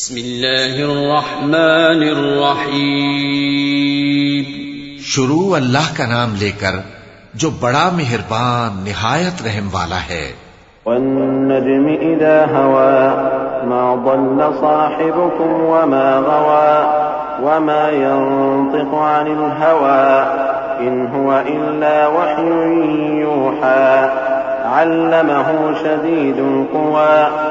بسم الله الرحمن الرحيم. شروع اللہ کا نام لے کر جو بڑا مہربان نہایت رحم والا ہے۔ والنجم إذا هوى ما ضل صاحبكم وما غوى وما ينطق عن الهوى إن هو إلا وحي يوحى علمه شديد القوى.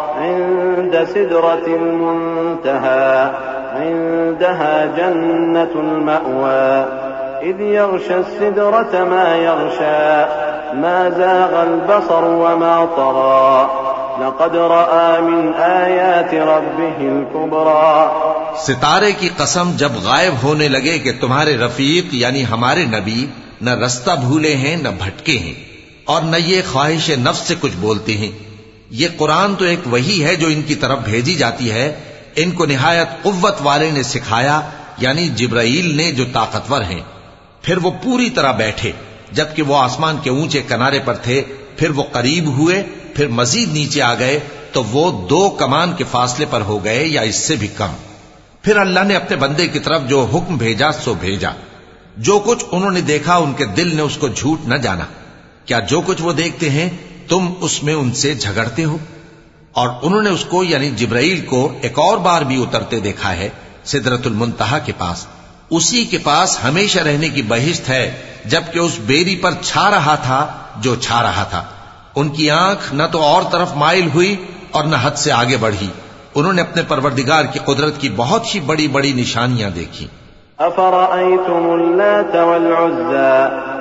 عند سدرة المنتهى، عندها جنة المأوى. إذ يغشى السدرة ما يغشى، ما زاغ البصر وما طغى. لقد رأى من آيات ربه الكبرى. ستارے کی قسم جب غائب ہونے لگے کہ تمہارے رفیق یعنی ہمارے نبی نہ رستہ بھولے ہیں، نہ بھٹکے ہیں اور نہ یہ خواہش نفس سے کچھ بولتے ہیں۔ یہ قرآن تو ایک وہی ہے جو ان کی طرف بھیجی جاتی ہے۔ ان کو نہایت قوت والے نے سکھایا یعنی جبرائیل نے جو طاقتور ہیں۔ پھر وہ پوری طرح بیٹھے، جبکہ وہ آسمان کے اونچے کنارے پر تھے۔ پھر وہ قریب ہوئے، پھر مزید نیچے آ گئے۔ تو وہ دو کمان کے فاصلے پر ہو گئے یا اس سے بھی کم۔ پھر اللہ نے اپنے بندے کی طرف جو حکم بھیجا، سو بھیجا۔ جو کچھ انہوں نے دیکھا، ان کے دل نے اس کو جھوٹ نہ جانا۔ کیا جو کچھ وہ دیکھتے ہیں تم اس میں ان سے جھگڑتے ہو؟ اور انہوں نے اس کو یعنی جبرائیل کو، ایک اور بار بھی اترتے دیکھا ہے سدرت المنتہا کے پاس۔ اسی کے پاس ہمیشہ رہنے کی بہشت ہے، جبکہ اس بیری پر چھا رہا تھا جو چھا رہا تھا۔ ان کی آنکھ نہ تو اور طرف مائل ہوئی اور نہ حد سے آگے بڑھی۔ انہوں نے اپنے پروردگار کی قدرت کی بہت ہی بڑی بڑی نشانیاں دیکھی اللات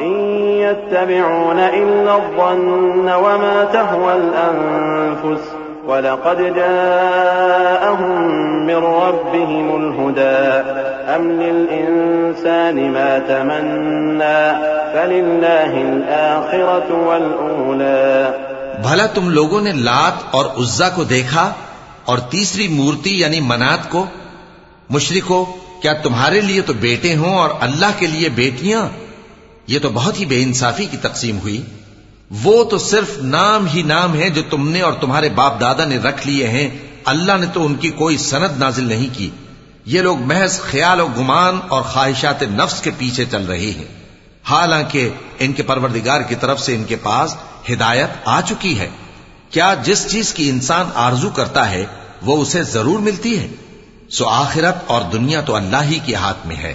إن يتبعون إلا الظن وما تهوى الأنفس ولقد جاءهم من ربهم الهدى أم للإنسان ما تمنى فلله الآخرة والأولى بھلا تم لوگوں نے لات اور عزا کو دیکھا اور تیسری مورتی یعنی منات کو؟ مشرکو، کیا تمہارے لیے تو بیٹے ہوں اور اللہ کے لیے بیٹیاں؟ یہ تو بہت ہی بے انصافی کی تقسیم ہوئی۔ وہ تو صرف نام ہی نام ہے جو تم نے اور تمہارے باپ دادا نے رکھ لیے ہیں۔ اللہ نے تو ان کی کوئی سند نازل نہیں کی۔ یہ لوگ محض خیال و گمان اور خواہشات نفس کے پیچھے چل رہے ہیں۔ حالانکہ ان کے پروردگار کی طرف سے ان کے پاس ہدایت آ چکی ہے۔ کیا جس چیز کی انسان آرزو کرتا ہے وہ اسے ضرور ملتی ہے؟ سو آخرت اور دنیا تو اللہ ہی کے ہاتھ میں ہے۔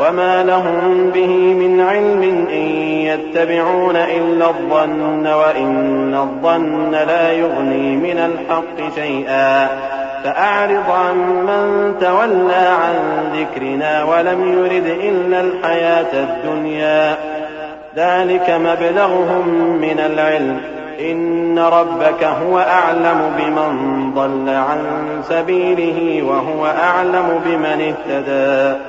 وما لهم به من علم إن يتبعون إلا الظن وإن الظن لا يغني من الحق شيئا فأعرض عن من تولى عن ذكرنا ولم يرد إلا الحياة الدنيا ذلك مبلغهم من العلم إن ربك هو أعلم بمن ضل عن سبيله وهو أعلم بمن اهتدى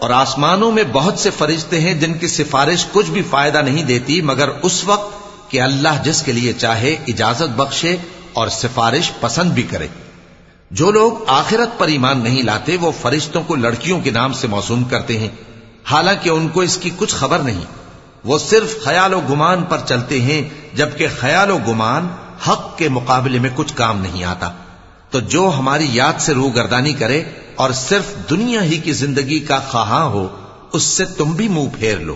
اور آسمانوں میں بہت سے فرشتے ہیں جن کی سفارش کچھ بھی فائدہ نہیں دیتی، مگر اس وقت کہ اللہ جس کے لیے چاہے اجازت بخشے اور سفارش پسند بھی کرے۔ جو لوگ آخرت پر ایمان نہیں لاتے، وہ فرشتوں کو لڑکیوں کے نام سے موسوم کرتے ہیں۔ حالانکہ ان کو اس کی کچھ خبر نہیں۔ وہ صرف خیال و گمان پر چلتے ہیں، جبکہ خیال و گمان حق کے مقابلے میں کچھ کام نہیں آتا۔ تو جو ہماری یاد سے روگردانی کرے اور صرف دنیا ہی کی زندگی کا خواہاں ہو، اس سے تم بھی منہ پھیر لو۔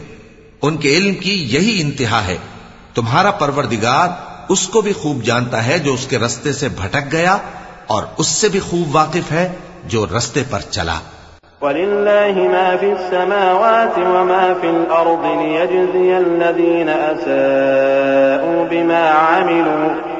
ان کے علم کی یہی انتہا ہے۔ تمہارا پروردگار اس کو بھی خوب جانتا ہے جو اس کے رستے سے بھٹک گیا اور اس سے بھی خوب واقف ہے جو رستے پر چلا۔ ولله ما في السماوات وما في الأرض ليجزي الذين أساءوا بما عملوا۔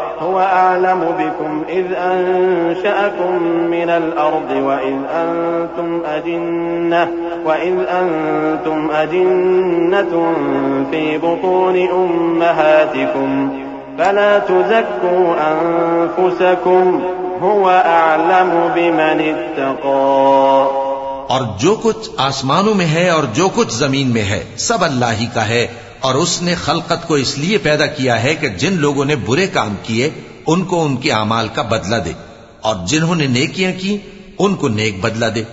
هو أعلم بكم إذ أنشأكم من الأرض وإذ أنتم أجنة وإذ أنتم أجنة في بطون أمهاتكم فلا تزكوا أنفسكم هو أعلم بمن اتقى اور جو کچھ آسمانوں میں ہے اور جو کچھ زمین میں ہے سب اللہ ہی کا ہے۔ اور اس نے خلقت کو اس لیے پیدا کیا ہے کہ جن لوگوں نے برے کام کیے، ان کو ان کے اعمال کا بدلہ دے۔ اور جنہوں نے نیکیاں کی، ان کو نیک بدلہ دے۔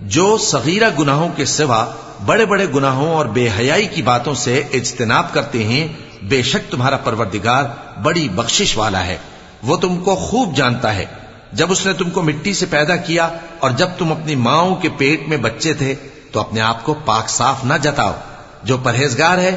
جو صغیرہ گناہوں کے سوا بڑے بڑے گناہوں اور بے حیائی کی باتوں سے اجتناب کرتے ہیں، بے شک تمہارا پروردگار بڑی بخشش والا ہے۔ وہ تم کو خوب جانتا ہے۔ جب اس نے تم کو مٹی سے پیدا کیا اور جب تم اپنی ماؤں کے پیٹ میں بچے تھے، تو اپنے آپ کو پاک صاف نہ جتاؤ۔ جو پرہیزگار ہے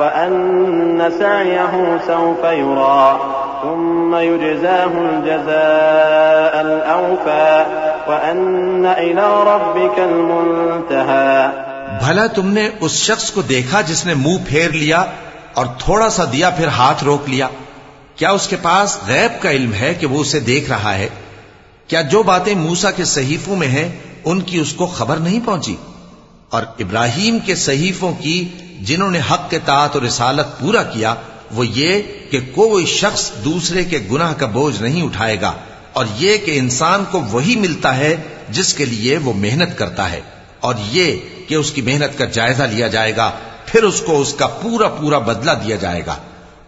وأن سعيه سوف يرى ثم يجزاه الجزاء الأوفى وأن إلى ربك المنتهى بھلا تم نے اس شخص کو دیکھا جس نے منہ پھیر لیا اور تھوڑا سا دیا پھر ہاتھ روک لیا؟ کیا اس کے پاس غیب کا علم ہے کہ وہ اسے دیکھ رہا ہے؟ کیا جو باتیں موسا کے صحیفوں میں ہیں، ان کی اس کو خبر نہیں پہنچی؟ اور ابراہیم کے صحیفوں کی جنہوں نے حق کے تعت اور رسالت پورا کیا، وہ یہ کہ کوئی شخص دوسرے کے گناہ کا بوجھ نہیں اٹھائے گا، اور یہ کہ انسان کو وہی ملتا ہے جس کے لیے وہ محنت کرتا ہے، اور یہ کہ اس کی محنت کا جائزہ لیا جائے گا، پھر اس کو اس کا پورا پورا بدلہ دیا جائے گا۔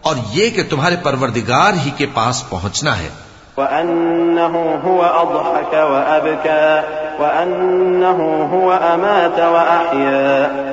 اور یہ کہ تمہارے پروردگار ہی کے پاس پہنچنا ہے۔ وأنه هو أضحك وأبكى، وأنه هو أمات وأحيا۔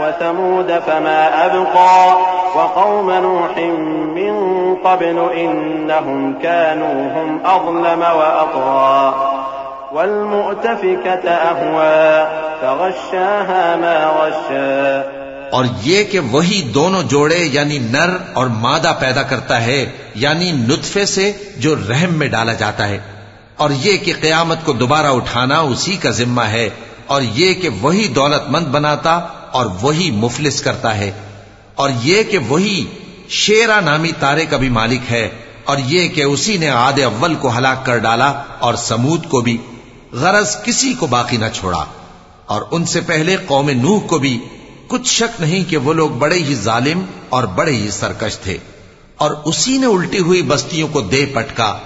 وثمود فما أبقى وقوم نوح من قبل إنهم كانوا هم أظلم وأطغى والمؤتفكة أهوى فغشاها ما غشى اور یہ کہ وہی دونوں جوڑے یعنی نر اور مادہ پیدا کرتا ہے یعنی نطفے سے جو رحم میں ڈالا جاتا ہے۔ اور یہ کہ قیامت کو دوبارہ اٹھانا اسی کا ذمہ ہے، اور یہ کہ وہی دولت مند بناتا اور وہی مفلس کرتا ہے اور یہ کہ وہی شیرا نامی تارے کا بھی مالک ہے اور یہ کہ اسی نے آد اول کو ہلاک کر ڈالا اور سمود کو بھی، غرض کسی کو باقی نہ چھوڑا۔ اور ان سے پہلے قوم نوح کو بھی کچھ شک نہیں کہ وہ لوگ بڑے ہی ظالم اور بڑے ہی سرکش تھے۔ اور اسی نے الٹی ہوئی بستیوں کو دے پٹکا،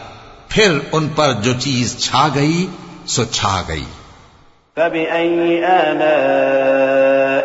پھر ان پر جو چیز چھا گئی، سو چھا گئی۔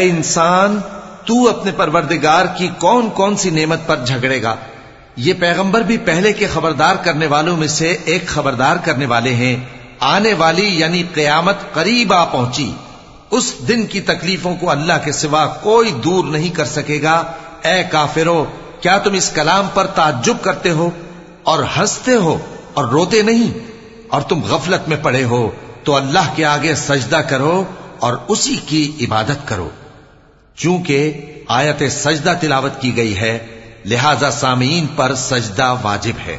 اے انسان، تو اپنے پروردگار کی کون کون سی نعمت پر جھگڑے گا؟ یہ پیغمبر بھی پہلے کے خبردار کرنے والوں میں سے ایک خبردار کرنے والے ہیں۔ آنے والی یعنی قیامت قریب آ پہنچی۔ اس دن کی تکلیفوں کو اللہ کے سوا کوئی دور نہیں کر سکے گا۔ اے کافرو، کیا تم اس کلام پر تعجب کرتے ہو؟ اور ہنستے ہو؟ اور روتے نہیں؟ اور تم غفلت میں پڑے ہو؟ تو اللہ کے آگے سجدہ کرو اور اسی کی عبادت کرو۔ چونکہ آیت سجدہ تلاوت کی گئی ہے لہذا سامعین پر سجدہ واجب ہے۔